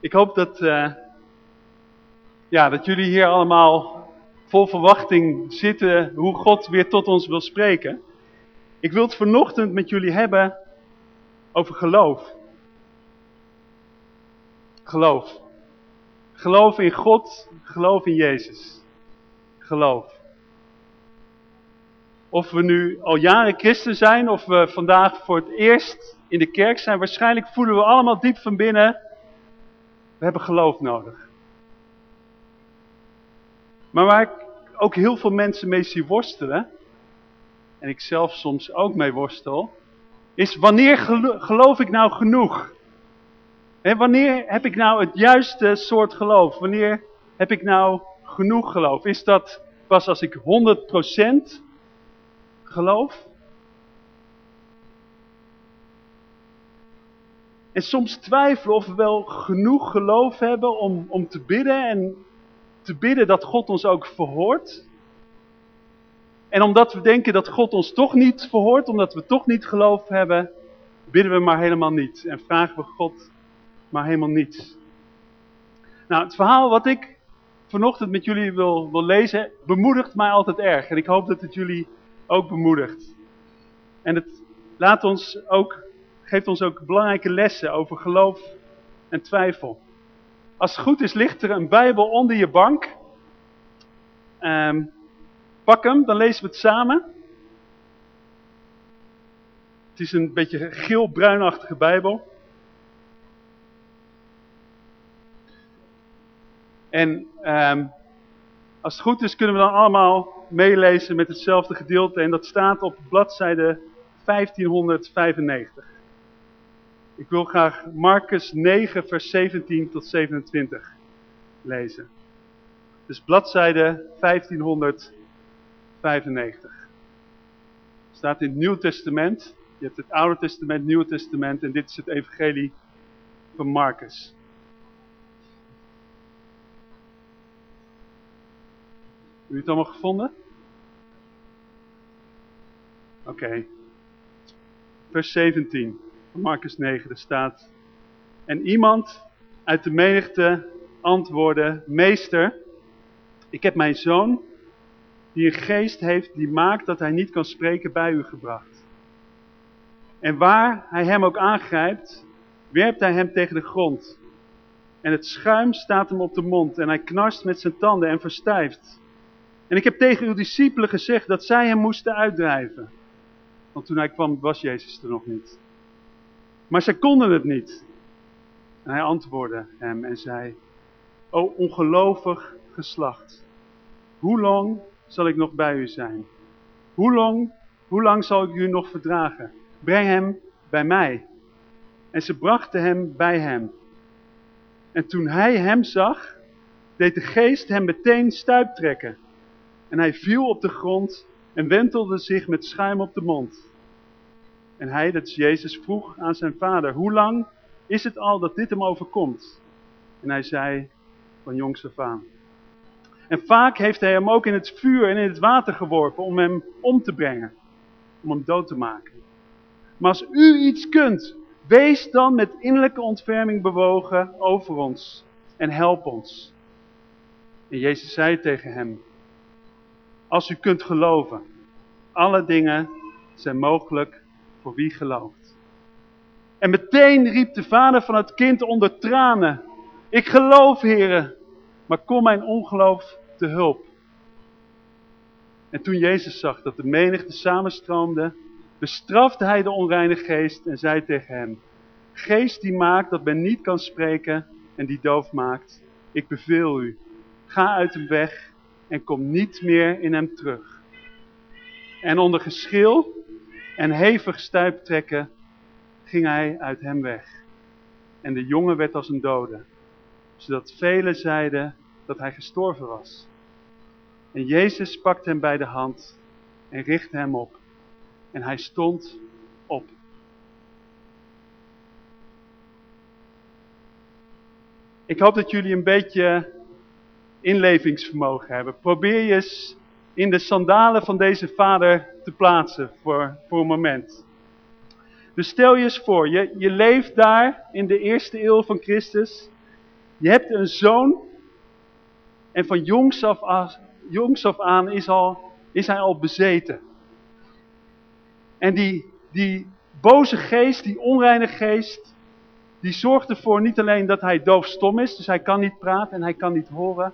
Ik hoop dat, uh, ja, dat jullie hier allemaal vol verwachting zitten hoe God weer tot ons wil spreken. Ik wil het vanochtend met jullie hebben over geloof. Geloof. Geloof in God, geloof in Jezus. Geloof. Of we nu al jaren christen zijn, of we vandaag voor het eerst in de kerk zijn, waarschijnlijk voelen we allemaal diep van binnen, we hebben geloof nodig. Maar waar ik ook heel veel mensen mee zie worstelen, en ik zelf soms ook mee worstel, is wanneer geloof ik nou genoeg? En wanneer heb ik nou het juiste soort geloof? Wanneer heb ik nou genoeg geloof? Is dat pas als ik 100% geloof? En soms twijfelen of we wel genoeg geloof hebben om, om te bidden en te bidden dat God ons ook verhoort. En omdat we denken dat God ons toch niet verhoort, omdat we toch niet geloof hebben, bidden we maar helemaal niet. En vragen we God maar helemaal niets. Nou, het verhaal wat ik vanochtend met jullie wil, wil lezen, bemoedigt mij altijd erg. En ik hoop dat het jullie ook bemoedigt. En het laat ons ook, geeft ons ook belangrijke lessen over geloof en twijfel. Als het goed is, ligt er een Bijbel onder je bank. Um, pak hem, dan lezen we het samen. Het is een beetje geel-bruinachtige Bijbel. En um, als het goed is kunnen we dan allemaal meelezen met hetzelfde gedeelte. En dat staat op bladzijde 1595. Ik wil graag Marcus 9 vers 17 tot 27 lezen. Dus bladzijde 1595. Het staat in het Nieuw Testament. Je hebt het Oude Testament, Nieuwe Testament en dit is het evangelie van Marcus. Heb het allemaal gevonden? Oké. Vers 17 van Marcus 9, er staat... En iemand uit de menigte antwoordde... Meester, ik heb mijn zoon, die een geest heeft die maakt dat hij niet kan spreken, bij u gebracht. En waar hij hem ook aangrijpt, werpt hij hem tegen de grond. En het schuim staat hem op de mond en hij knarst met zijn tanden en verstijft. En ik heb tegen uw discipelen gezegd dat zij hem moesten uitdrijven. Want toen hij kwam was Jezus er nog niet. Maar zij konden het niet. En hij antwoordde hem en zei, O ongelovig geslacht, hoe lang zal ik nog bij u zijn? Hoe lang, hoe lang zal ik u nog verdragen? Breng hem bij mij. En ze brachten hem bij hem. En toen hij hem zag, deed de geest hem meteen stuiptrekken. En hij viel op de grond en wentelde zich met schuim op de mond. En hij, dat is Jezus, vroeg aan zijn vader, hoe lang is het al dat dit hem overkomt? En hij zei, van jongs af aan. En vaak heeft hij hem ook in het vuur en in het water geworpen om hem om te brengen. Om hem dood te maken. Maar als u iets kunt, wees dan met innerlijke ontferming bewogen over ons en help ons. En Jezus zei tegen hem, als u kunt geloven. Alle dingen zijn mogelijk voor wie gelooft. En meteen riep de vader van het kind onder tranen. Ik geloof, heren, maar kom mijn ongeloof te hulp. En toen Jezus zag dat de menigte samenstroomde, bestrafte hij de onreine geest en zei tegen hem, Geest die maakt dat men niet kan spreken en die doof maakt, ik beveel u, ga uit hem weg en kom niet meer in hem terug. En onder geschil en hevig stuiptrekken ging hij uit hem weg. En de jongen werd als een dode, zodat velen zeiden dat hij gestorven was. En Jezus pakte hem bij de hand en richtte hem op. En hij stond op. Ik hoop dat jullie een beetje inlevingsvermogen hebben. Probeer je eens in de sandalen van deze vader te plaatsen voor, voor een moment. Dus stel je eens voor, je, je leeft daar in de eerste eeuw van Christus. Je hebt een zoon en van jongs af, jongs af aan is, al, is hij al bezeten. En die, die boze geest, die onreine geest, die zorgt ervoor niet alleen dat hij doofstom is, dus hij kan niet praten en hij kan niet horen.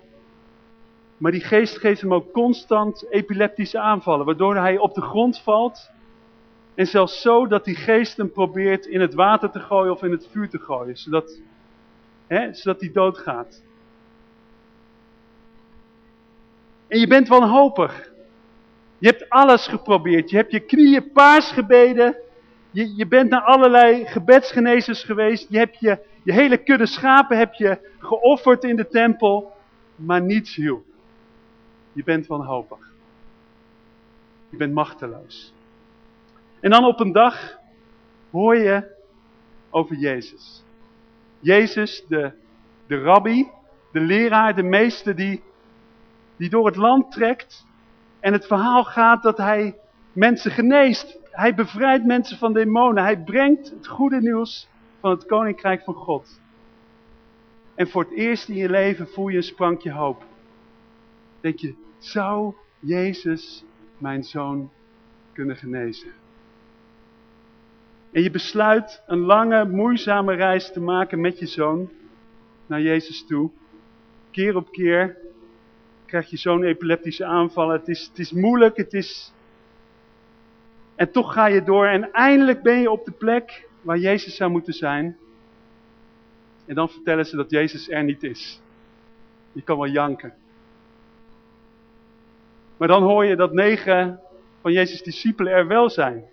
Maar die geest geeft hem ook constant epileptische aanvallen, waardoor hij op de grond valt. En zelfs zo dat die geest hem probeert in het water te gooien of in het vuur te gooien, zodat, hè, zodat hij doodgaat. En je bent wanhopig. Je hebt alles geprobeerd. Je hebt je knieën paars gebeden. Je, je bent naar allerlei gebedsgenezers geweest. Je hebt je, je hele kudde schapen heb je geofferd in de tempel. Maar niets hielp. Je bent wanhopig. Je bent machteloos. En dan op een dag hoor je over Jezus. Jezus, de, de rabbi, de leraar, de meester die, die door het land trekt. En het verhaal gaat dat hij mensen geneest. Hij bevrijdt mensen van demonen. Hij brengt het goede nieuws van het koninkrijk van God. En voor het eerst in je leven voel je een sprankje hoop. Denk je, zou Jezus mijn zoon kunnen genezen? En je besluit een lange, moeizame reis te maken met je zoon naar Jezus toe. Keer op keer krijg je zo'n epileptische aanvallen. Het is, het is moeilijk, het is... En toch ga je door en eindelijk ben je op de plek waar Jezus zou moeten zijn. En dan vertellen ze dat Jezus er niet is. Je kan wel janken. Maar dan hoor je dat negen van Jezus' discipelen er wel zijn.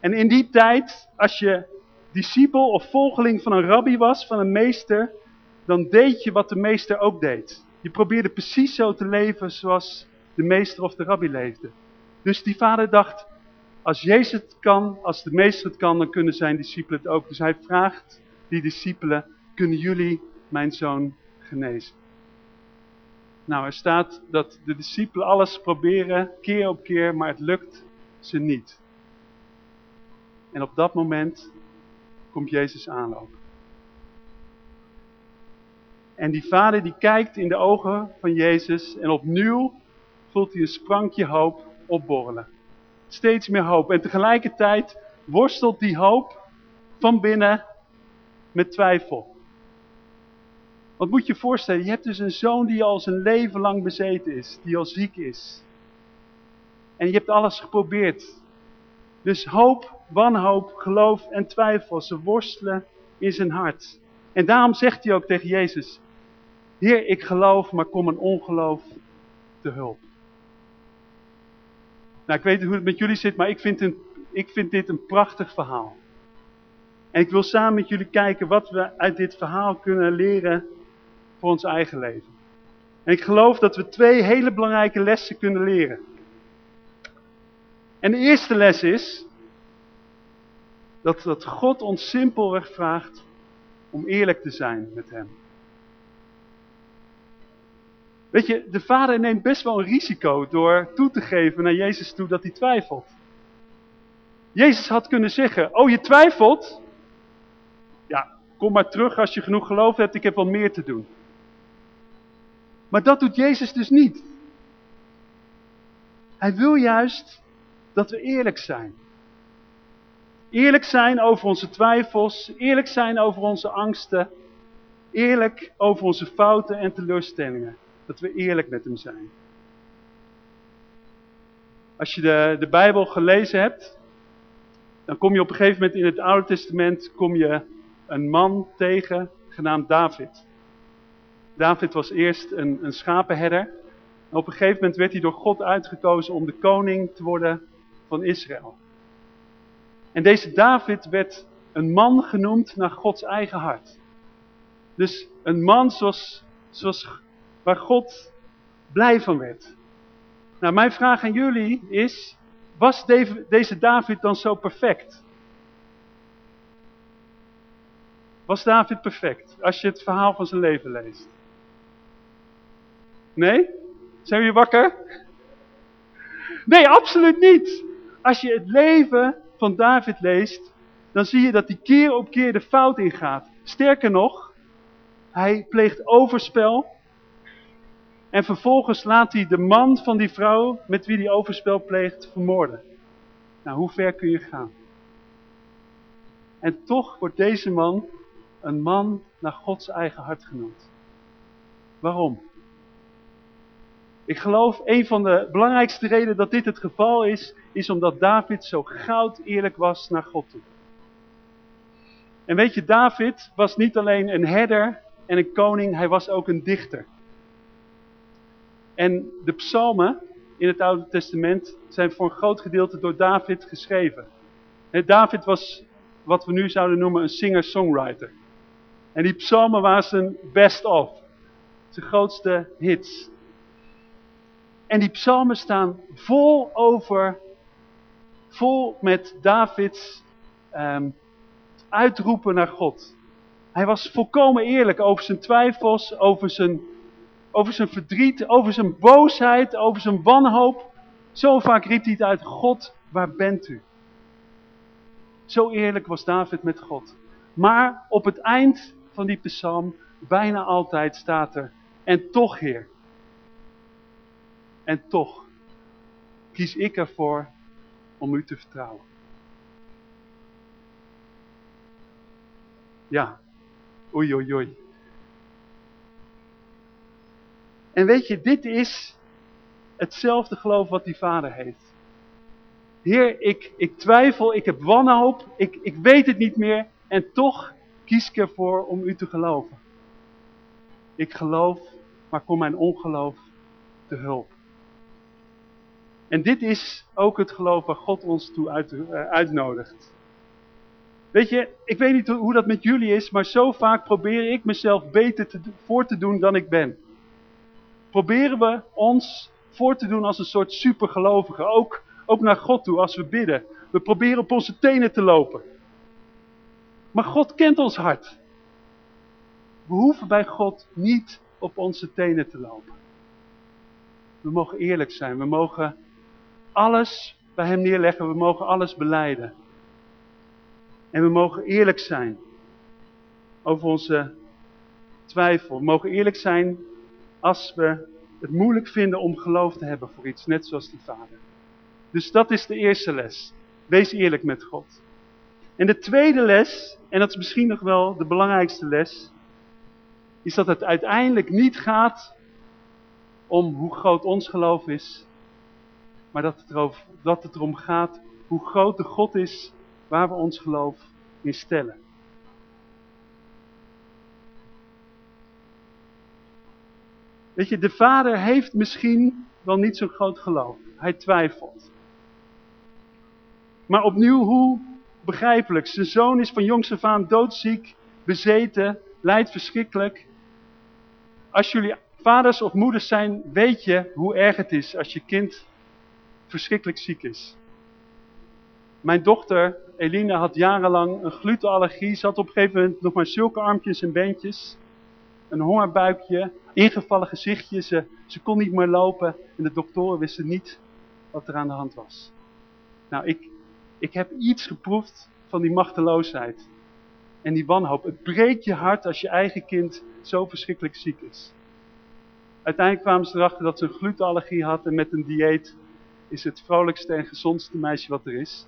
En in die tijd, als je discipel of volgeling van een rabbi was, van een meester, dan deed je wat de meester ook deed. Je probeerde precies zo te leven zoals de meester of de rabbi leefde. Dus die vader dacht, als Jezus het kan, als de meester het kan, dan kunnen zijn discipelen het ook. Dus hij vraagt die discipelen, kunnen jullie mijn zoon genezen? Nou, er staat dat de discipelen alles proberen, keer op keer, maar het lukt ze niet. En op dat moment komt Jezus aanlopen. En die vader die kijkt in de ogen van Jezus en opnieuw voelt hij een sprankje hoop opborrelen. Steeds meer hoop. En tegelijkertijd worstelt die hoop van binnen met twijfel. Want moet je voorstellen, je hebt dus een zoon die al zijn leven lang bezeten is, die al ziek is. En je hebt alles geprobeerd. Dus hoop, wanhoop, geloof en twijfel, ze worstelen in zijn hart. En daarom zegt hij ook tegen Jezus, Heer, ik geloof, maar kom een ongeloof te hulp. Nou, ik weet niet hoe het met jullie zit, maar ik vind, ik vind dit een prachtig verhaal. En ik wil samen met jullie kijken wat we uit dit verhaal kunnen leren voor ons eigen leven. En ik geloof dat we twee hele belangrijke lessen kunnen leren. En de eerste les is dat, dat God ons simpelweg vraagt om eerlijk te zijn met hem. Weet je, de vader neemt best wel een risico door toe te geven naar Jezus toe dat hij twijfelt. Jezus had kunnen zeggen, oh je twijfelt? Ja, kom maar terug als je genoeg geloof hebt, ik heb wel meer te doen. Maar dat doet Jezus dus niet. Hij wil juist dat we eerlijk zijn. Eerlijk zijn over onze twijfels, eerlijk zijn over onze angsten, eerlijk over onze fouten en teleurstellingen. Dat we eerlijk met hem zijn. Als je de, de Bijbel gelezen hebt, dan kom je op een gegeven moment in het Oude Testament kom je een man tegen genaamd David. David was eerst een, een schapenherder. En op een gegeven moment werd hij door God uitgekozen om de koning te worden van Israël. En deze David werd een man genoemd naar Gods eigen hart. Dus een man zoals, zoals waar God blij van werd. Nou, mijn vraag aan jullie is, was deze David dan zo perfect? Was David perfect, als je het verhaal van zijn leven leest? Nee? Zijn jullie wakker? Nee, absoluut niet. Als je het leven van David leest, dan zie je dat hij keer op keer de fout ingaat. Sterker nog, Hij pleegt overspel. En vervolgens laat hij de man van die vrouw met wie hij overspel pleegt vermoorden. Nou, hoe ver kun je gaan? En toch wordt deze man een man naar Gods eigen hart genoemd. Waarom? Ik geloof een van de belangrijkste redenen dat dit het geval is, is omdat David zo goud eerlijk was naar God toe. En weet je, David was niet alleen een herder en een koning, hij was ook een dichter. En de psalmen in het Oude Testament zijn voor een groot gedeelte door David geschreven. David was wat we nu zouden noemen een singer-songwriter. En die psalmen waren zijn best of. Zijn grootste hits. En die psalmen staan vol over, vol met Davids um, uitroepen naar God. Hij was volkomen eerlijk over zijn twijfels, over zijn, over zijn verdriet, over zijn boosheid, over zijn wanhoop. Zo vaak riep hij het uit, God, waar bent u? Zo eerlijk was David met God. Maar op het eind van die psalm, bijna altijd staat er, en toch Heer, en toch kies ik ervoor om u te vertrouwen. Ja, oei oei oei. En weet je, dit is hetzelfde geloof wat die vader heeft. Heer, ik, ik twijfel, ik heb wanhoop, ik, ik weet het niet meer en toch kies ik ervoor om u te geloven. Ik geloof, maar kom mijn ongeloof te hulp. En dit is ook het geloof waar God ons toe uit, uh, uitnodigt. Weet je, ik weet niet hoe dat met jullie is, maar zo vaak probeer ik mezelf beter te, voor te doen dan ik ben. Proberen we ons voor te doen als een soort supergelovige, ook, ook naar God toe als we bidden. We proberen op onze tenen te lopen. Maar God kent ons hart. We hoeven bij God niet op onze tenen te lopen. We mogen eerlijk zijn, we mogen alles bij hem neerleggen. We mogen alles beleiden. En we mogen eerlijk zijn over onze twijfel. We mogen eerlijk zijn als we het moeilijk vinden om geloof te hebben voor iets, net zoals die vader. Dus dat is de eerste les. Wees eerlijk met God. En de tweede les, en dat is misschien nog wel de belangrijkste les, is dat het uiteindelijk niet gaat om hoe groot ons geloof is, maar dat het, erover, dat het erom gaat hoe groot de God is waar we ons geloof in stellen. Weet je, de vader heeft misschien wel niet zo'n groot geloof. Hij twijfelt. Maar opnieuw, hoe begrijpelijk. Zijn zoon is van jongs af aan doodziek, bezeten, lijdt verschrikkelijk. Als jullie vaders of moeders zijn, weet je hoe erg het is als je kind verschrikkelijk ziek is. Mijn dochter, Eline, had jarenlang een glutenallergie. Ze had op een gegeven moment nog maar zulke armpjes en beentjes. Een hongerbuikje, ingevallen gezichtje. Ze, ze kon niet meer lopen en de doktoren wisten niet wat er aan de hand was. Nou, ik, ik heb iets geproefd van die machteloosheid. En die wanhoop. Het breekt je hart als je eigen kind zo verschrikkelijk ziek is. Uiteindelijk kwamen ze erachter dat ze een glutenallergie had en met een dieet is het vrolijkste en gezondste meisje wat er is.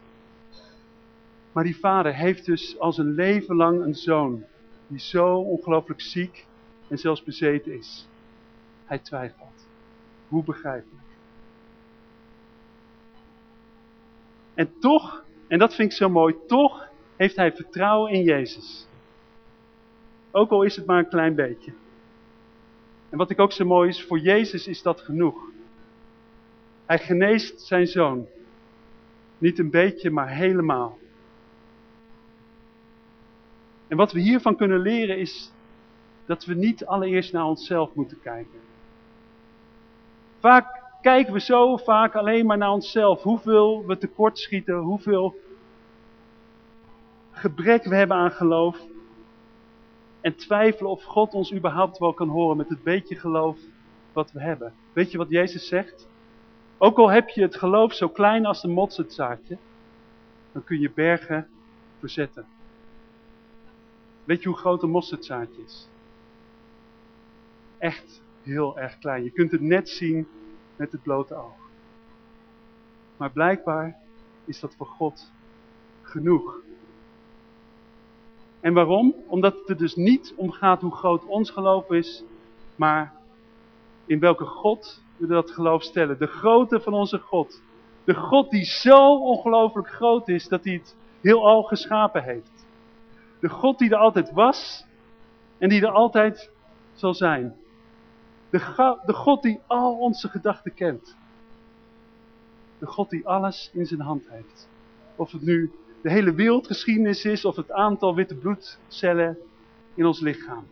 Maar die vader heeft dus al zijn leven lang een zoon die zo ongelooflijk ziek en zelfs bezeten is. Hij twijfelt. Hoe begrijpelijk. En toch, en dat vind ik zo mooi, toch heeft hij vertrouwen in Jezus. Ook al is het maar een klein beetje. En wat ik ook zo mooi is, voor Jezus is dat genoeg. Hij geneest zijn zoon. Niet een beetje, maar helemaal. En wat we hiervan kunnen leren is dat we niet allereerst naar onszelf moeten kijken. Vaak kijken we zo vaak alleen maar naar onszelf. Hoeveel we tekortschieten, hoeveel gebrek we hebben aan geloof. En twijfelen of God ons überhaupt wel kan horen met het beetje geloof wat we hebben. Weet je wat Jezus zegt? Ook al heb je het geloof zo klein als een mosterdzaadje, dan kun je bergen verzetten. Weet je hoe groot een mosterdzaadje is? echt heel erg klein. Je kunt het net zien met het blote oog. Maar blijkbaar is dat voor God genoeg. En waarom? Omdat het er dus niet om gaat hoe groot ons geloof is, maar in welke God we dat geloof stellen. De grootte van onze God. De God die zo ongelooflijk groot is dat hij het heel al geschapen heeft. De God die er altijd was en die er altijd zal zijn. De, de God die al onze gedachten kent. De God die alles in zijn hand heeft. Of het nu de hele wereldgeschiedenis is of het aantal witte bloedcellen in ons lichaam.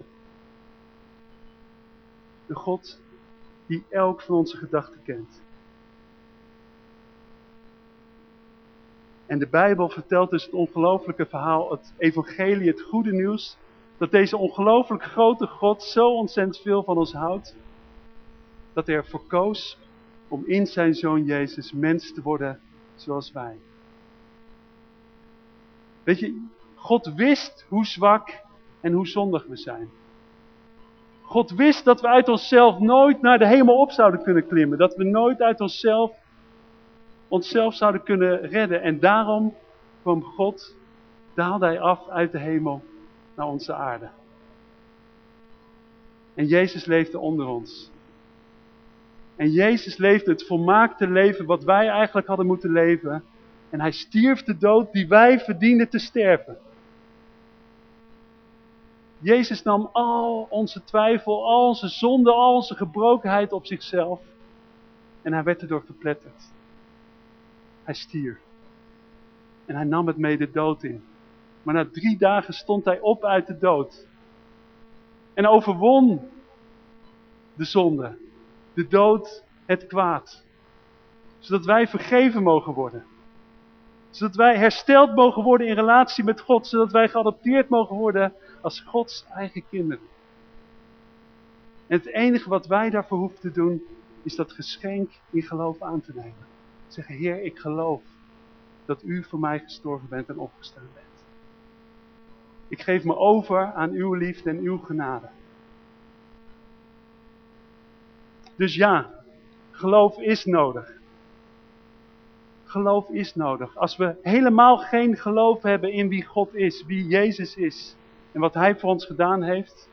De God die elk van onze gedachten kent. En de Bijbel vertelt dus het ongelooflijke verhaal, het evangelie, het goede nieuws, dat deze ongelooflijk grote God zo ontzettend veel van ons houdt, dat hij ervoor koos om in zijn Zoon Jezus mens te worden zoals wij. Weet je, God wist hoe zwak en hoe zondig we zijn. God wist dat we uit onszelf nooit naar de hemel op zouden kunnen klimmen. Dat we nooit uit onszelf onszelf zouden kunnen redden. En daarom kwam God, daalde hij af uit de hemel naar onze aarde. En Jezus leefde onder ons. En Jezus leefde het volmaakte leven wat wij eigenlijk hadden moeten leven. En hij stierf de dood die wij verdienden te sterven. Jezus nam al onze twijfel, al onze zonde, al onze gebrokenheid op zichzelf. En hij werd erdoor verpletterd. Hij stierf. En hij nam het mee de dood in. Maar na drie dagen stond hij op uit de dood. En overwon de zonde, de dood, het kwaad. Zodat wij vergeven mogen worden. Zodat wij hersteld mogen worden in relatie met God. Zodat wij geadopteerd mogen worden als Gods eigen kinderen. En het enige wat wij daarvoor hoeven te doen, is dat geschenk in geloof aan te nemen. Zeggen, Heer, ik geloof dat u voor mij gestorven bent en opgestaan bent. Ik geef me over aan uw liefde en uw genade. Dus ja, geloof is nodig. Geloof is nodig. Als we helemaal geen geloof hebben in wie God is, wie Jezus is en wat Hij voor ons gedaan heeft,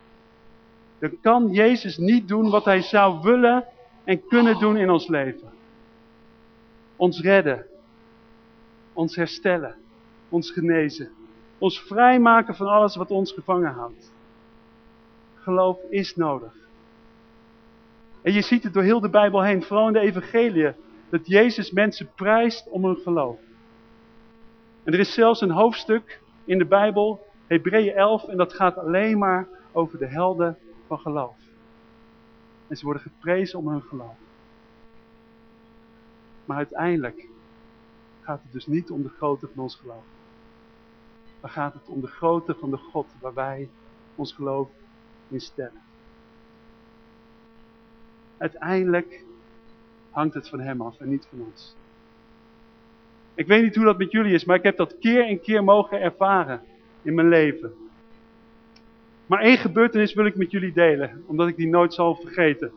dan kan Jezus niet doen wat Hij zou willen en kunnen doen in ons leven. Ons redden, ons herstellen, ons genezen, ons vrijmaken van alles wat ons gevangen houdt. Geloof is nodig. En je ziet het door heel de Bijbel heen, vooral in de evangelie, dat Jezus mensen prijst om hun geloof. En er is zelfs een hoofdstuk in de Bijbel, Hebreeën 11, en dat gaat alleen maar over de helden van geloof. En ze worden geprezen om hun geloof. Maar uiteindelijk gaat het dus niet om de grootte van ons geloof. Maar gaat het om de grootte van de God waar wij ons geloof in stellen. Uiteindelijk hangt het van hem af en niet van ons. Ik weet niet hoe dat met jullie is, maar ik heb dat keer en keer mogen ervaren in mijn leven. Maar één gebeurtenis wil ik met jullie delen, omdat ik die nooit zal vergeten.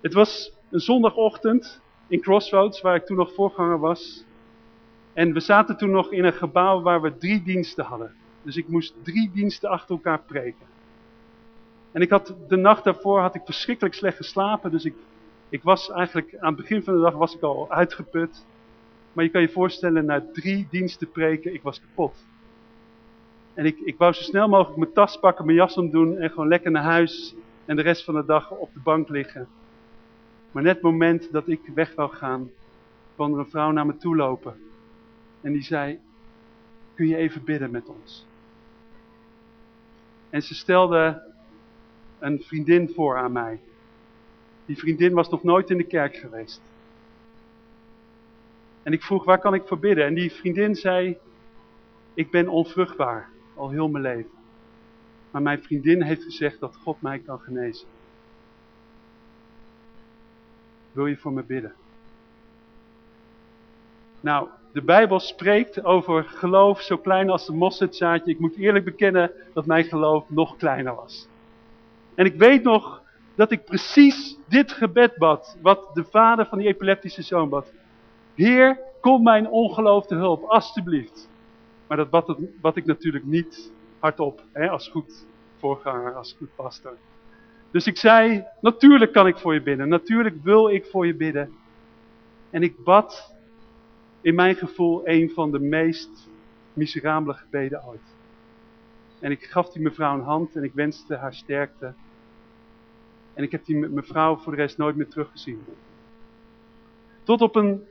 Het was een zondagochtend in Crossroads, waar ik toen nog voorganger was. En we zaten toen nog in een gebouw waar we drie diensten hadden. Dus ik moest drie diensten achter elkaar preken. En ik had, de nacht daarvoor had ik verschrikkelijk slecht geslapen. Dus ik, ik was eigenlijk, aan het begin van de dag was ik al uitgeput. Maar je kan je voorstellen, na drie diensten preken, ik was kapot. En ik, ik wou zo snel mogelijk mijn tas pakken, mijn jas omdoen en gewoon lekker naar huis. En de rest van de dag op de bank liggen. Maar net het moment dat ik weg wou gaan, kwam er een vrouw naar me toe lopen. En die zei, kun je even bidden met ons? En ze stelde een vriendin voor aan mij. Die vriendin was nog nooit in de kerk geweest. En ik vroeg, waar kan ik voor bidden? En die vriendin zei, ik ben onvruchtbaar, al heel mijn leven. Maar mijn vriendin heeft gezegd dat God mij kan genezen. Wil je voor me bidden? Nou, de Bijbel spreekt over geloof zo klein als een mosterdzaadje. Ik moet eerlijk bekennen dat mijn geloof nog kleiner was. En ik weet nog dat ik precies dit gebed bad, wat de vader van die epileptische zoon bad. Heer, kom mijn ongeloof te hulp, alstublieft. Maar dat bad, bad ik natuurlijk niet hardop, hè, als goed voorganger, als goed pastor. Dus ik zei, natuurlijk kan ik voor je bidden, natuurlijk wil ik voor je bidden. En ik bad in mijn gevoel een van de meest miserabele gebeden ooit. En ik gaf die mevrouw een hand en ik wenste haar sterkte. En ik heb die mevrouw voor de rest nooit meer teruggezien. Tot op een,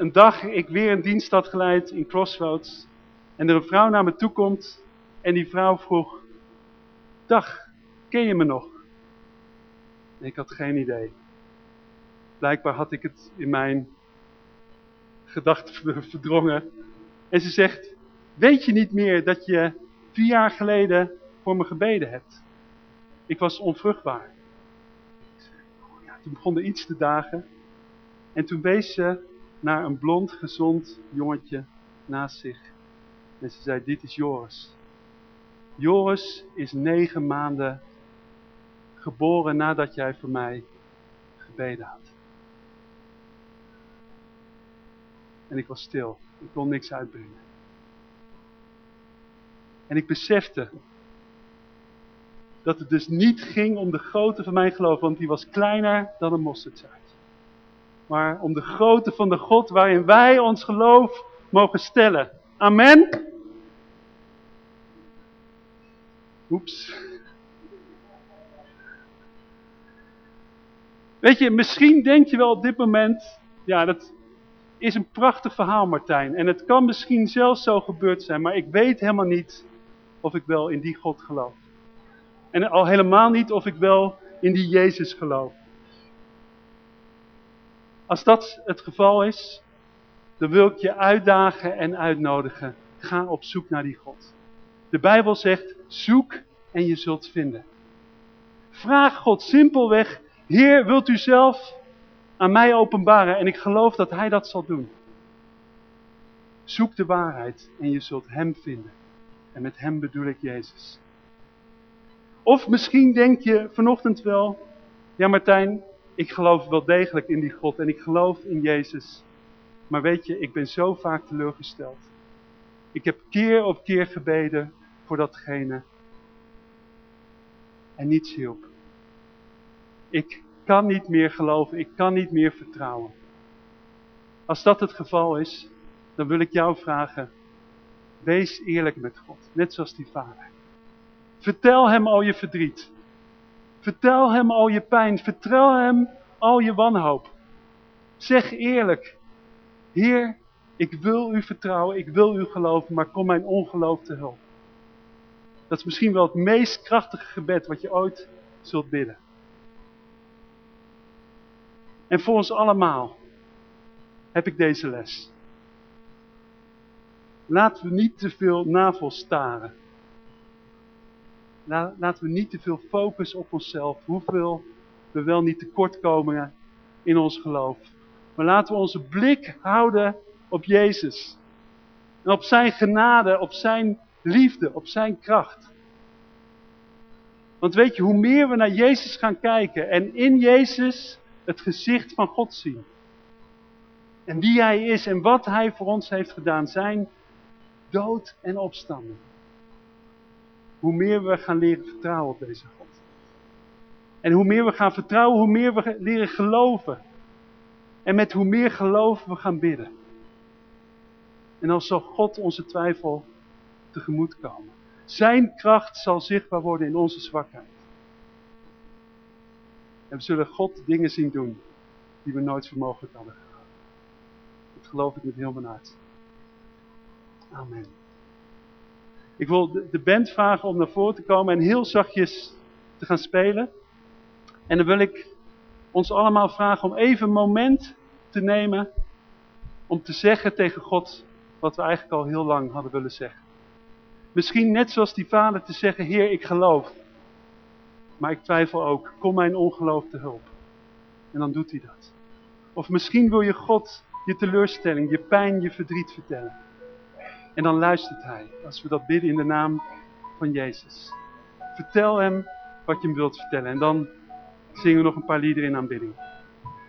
een dag ik weer een dienst had geleid in Crossroads. En er een vrouw naar me toe komt. En die vrouw vroeg. Dag, ken je me nog? Ik had geen idee. Blijkbaar had ik het in mijn gedachten verdrongen. En ze zegt, weet je niet meer dat je vier jaar geleden voor me gebeden hebt? Ik was onvruchtbaar. Ja, toen begon er iets te dagen. En toen wees ze naar een blond, gezond jongetje naast zich. En ze zei, dit is Joris. Joris is negen maanden geboren nadat jij voor mij gebeden had. En ik was stil. Ik kon niks uitbrengen. En ik besefte dat het dus niet ging om de grootte van mijn geloof, want die was kleiner dan een mosterdzaad. Maar om de grootte van de God waarin wij ons geloof mogen stellen. Amen. Oeps. Weet je, misschien denk je wel op dit moment, ja dat, is een prachtig verhaal, Martijn. En het kan misschien zelfs zo gebeurd zijn, maar ik weet helemaal niet of ik wel in die God geloof. En al helemaal niet of ik wel in die Jezus geloof. Als dat het geval is, dan wil ik je uitdagen en uitnodigen. Ga op zoek naar die God. De Bijbel zegt, zoek en je zult vinden. Vraag God simpelweg, Heer, wilt u zelf aan mij openbaren en ik geloof dat hij dat zal doen. Zoek de waarheid en je zult hem vinden. En met hem bedoel ik Jezus. Of misschien denk je vanochtend wel, ja Martijn, ik geloof wel degelijk in die God en ik geloof in Jezus. Maar weet je, ik ben zo vaak teleurgesteld. Ik heb keer op keer gebeden voor datgene. En niets hielp. Ik kan niet meer geloven, ik kan niet meer vertrouwen. Als dat het geval is, dan wil ik jou vragen, wees eerlijk met God, net zoals die vader. Vertel hem al je verdriet. Vertel hem al je pijn, vertel hem al je wanhoop. Zeg eerlijk, Heer, ik wil u vertrouwen, ik wil u geloven, maar kom mijn ongeloof te hulp. Dat is misschien wel het meest krachtige gebed wat je ooit zult bidden. En voor ons allemaal heb ik deze les. Laten we niet te veel navel staren. Laten we niet te veel focussen op onszelf. Hoeveel we wel niet tekortkomen in ons geloof. Maar laten we onze blik houden op Jezus. En op zijn genade, op zijn liefde, op zijn kracht. Want weet je, hoe meer we naar Jezus gaan kijken en in Jezus het gezicht van God zien. En wie hij is en wat hij voor ons heeft gedaan. Zijn dood en opstanden. Hoe meer we gaan leren vertrouwen op deze God. En hoe meer we gaan vertrouwen, hoe meer we leren geloven. En met hoe meer geloof we gaan bidden. En dan zal God onze twijfel tegemoet komen. Zijn kracht zal zichtbaar worden in onze zwakheid. En we zullen God dingen zien doen die we nooit voor mogelijk hadden gehouden. Dat geloof ik met heel mijn hart. Amen. Ik wil de band vragen om naar voren te komen en heel zachtjes te gaan spelen. En dan wil ik ons allemaal vragen om even een moment te nemen om te zeggen tegen God wat we eigenlijk al heel lang hadden willen zeggen. Misschien net zoals die vader te zeggen, Heer, ik geloof. Maar ik twijfel ook, kom mijn ongeloof te hulp. En dan doet hij dat. Of misschien wil je God je teleurstelling, je pijn, je verdriet vertellen. En dan luistert hij, als we dat bidden in de naam van Jezus. Vertel hem wat je hem wilt vertellen. En dan zingen we nog een paar liederen in aanbidding.